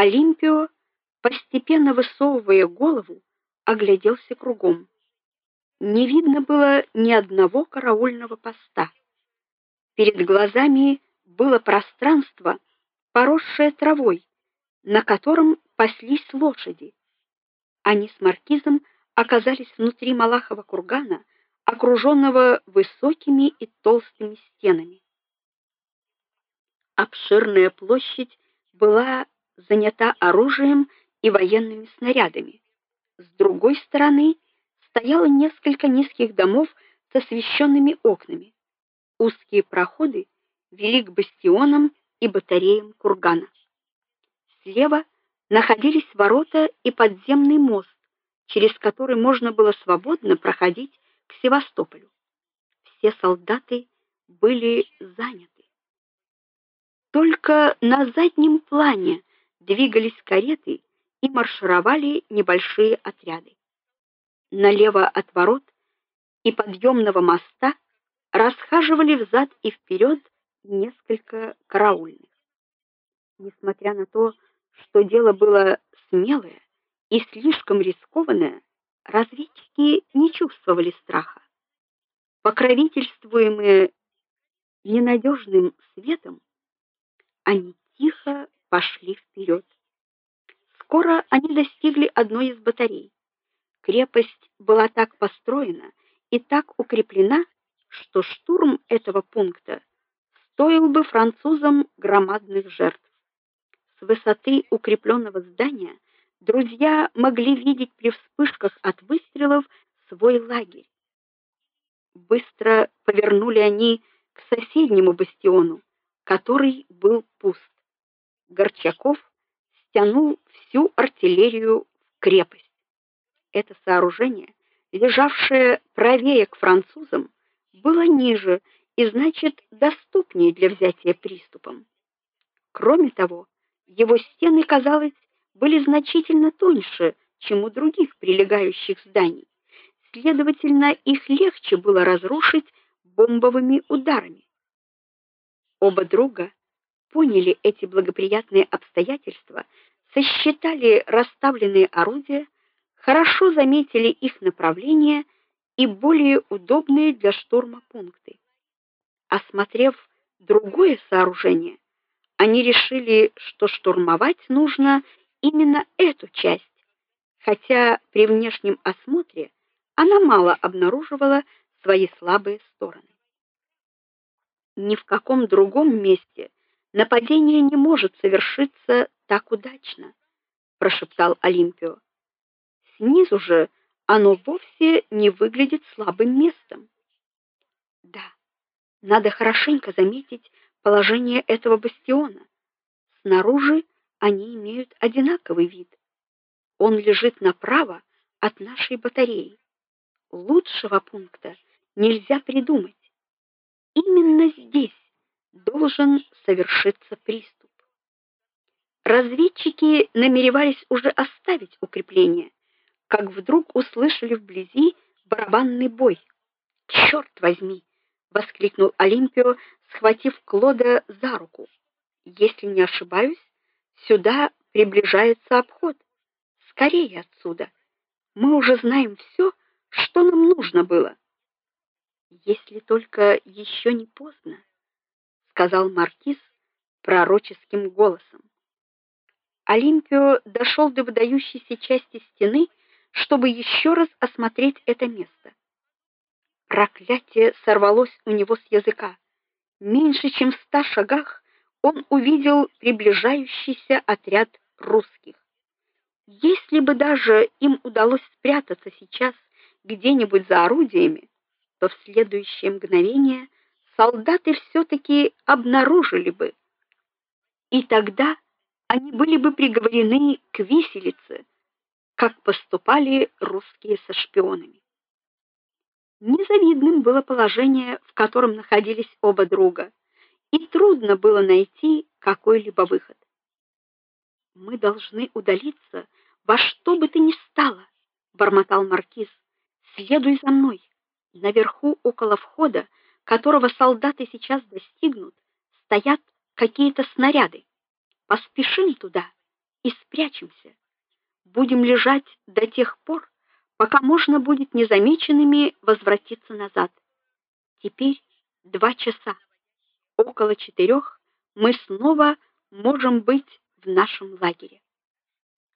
Олимпио, постепенно высовывая голову, огляделся кругом. Не видно было ни одного караульного поста. Перед глазами было пространство, поросшее травой, на котором паслись лошади. Они с маркизом оказались внутри Малахова кургана, окруженного высокими и толстыми стенами. Обширная площадь была занята оружием и военными снарядами. С другой стороны стояло несколько низких домов с освещенными окнами. Узкие проходы вели к бастионам и батареям кургана. Слева находились ворота и подземный мост, через который можно было свободно проходить к Севастополю. Все солдаты были заняты. Только на заднем плане двигались кареты и маршировали небольшие отряды. Налево от ворот и подъемного моста расхаживали взад и вперед несколько караульных. Несмотря на то, что дело было смелое и слишком рискованное, разведчики не чувствовали страха. Покровительствуемые ненадежным светом, они тихо пошли вперед. Скоро они достигли одной из батарей. Крепость была так построена и так укреплена, что штурм этого пункта стоил бы французам громадных жертв. С высоты укрепленного здания друзья могли видеть при вспышках от выстрелов свой лагерь. Быстро повернули они к соседнему бастиону, который был пуст. Горчаков стянул всю артиллерию в крепость. Это сооружение, лежавшее правее к французам, было ниже и значит доступнее для взятия приступом. Кроме того, его стены, казалось, были значительно тоньше, чем у других прилегающих зданий. Следовательно, их легче было разрушить бомбовыми ударами. Оба друга поняли эти благоприятные обстоятельства, сосчитали расставленные орудия, хорошо заметили их направление и более удобные для штурма пункты. Осмотрев другое сооружение, они решили, что штурмовать нужно именно эту часть, хотя при внешнем осмотре она мало обнаруживала свои слабые стороны. Ни в каком другом месте нападение не может совершиться так удачно, прошептал Олимпио. Снизу же оно вовсе не выглядит слабым местом. Да. Надо хорошенько заметить положение этого бастиона. Снаружи они имеют одинаковый вид. Он лежит направо от нашей батареи. Лучшего пункта нельзя придумать. Именно здесь должен совершиться приступ. Разведчики намеревались уже оставить укрепление, как вдруг услышали вблизи барабанный бой. «Черт возьми, воскликнул Олимпио, схватив Клода за руку. Если не ошибаюсь, сюда приближается обход. Скорее отсюда. Мы уже знаем все, что нам нужно было. Если только еще не поздно, сказал маркиз пророческим голосом. Олимпио дошел до выдающейся части стены, чтобы еще раз осмотреть это место. Проклятие сорвалось у него с языка. Меньше чем в ста шагах он увидел приближающийся отряд русских. Если бы даже им удалось спрятаться сейчас где-нибудь за орудиями, то в следующее мгновение солдаты все таки обнаружили бы. И тогда они были бы приговорены к виселице, как поступали русские со шпионами. Незавидным было положение, в котором находились оба друга, и трудно было найти какой-либо выход. Мы должны удалиться во что бы то ни стало, бормотал маркиз. Следуй за мной. Которого солдаты сейчас достигнут, стоят какие-то снаряды. Поспешим туда. и спрячемся. Будем лежать до тех пор, пока можно будет незамеченными возвратиться назад. Теперь два часа. Около четырех мы снова можем быть в нашем лагере.